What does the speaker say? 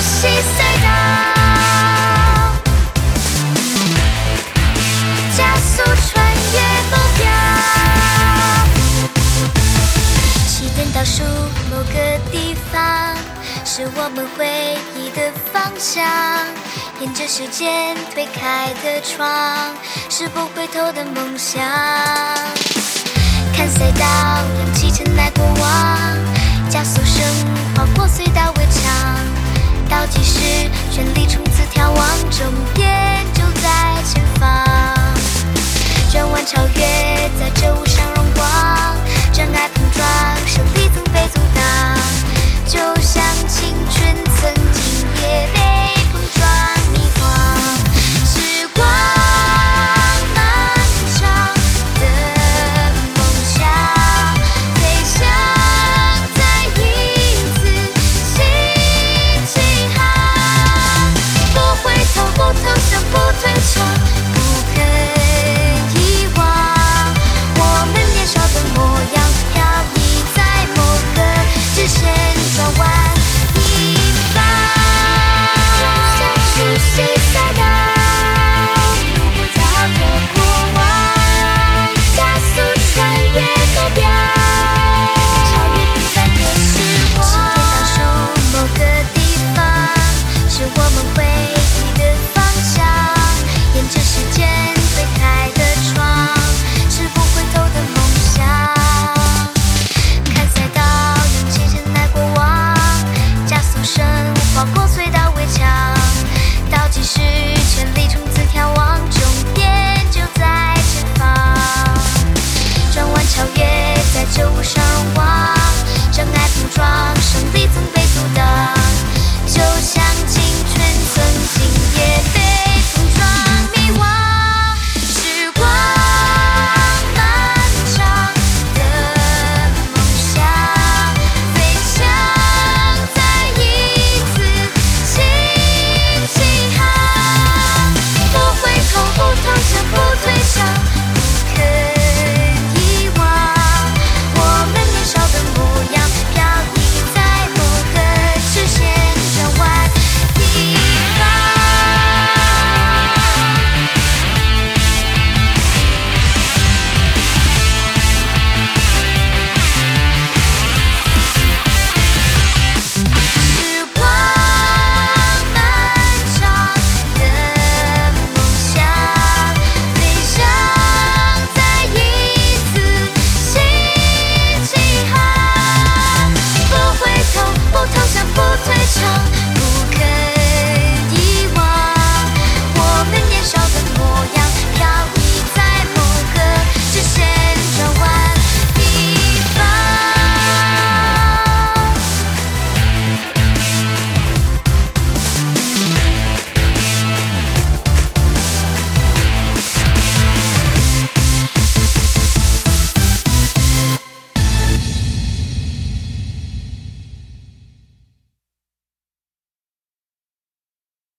息隧道，加速穿越目标，起点倒数某个地方，是我们回忆的方向。沿着时间推开的窗，是不回头的梦想。看赛道，扬起尘埃过往，加速升超越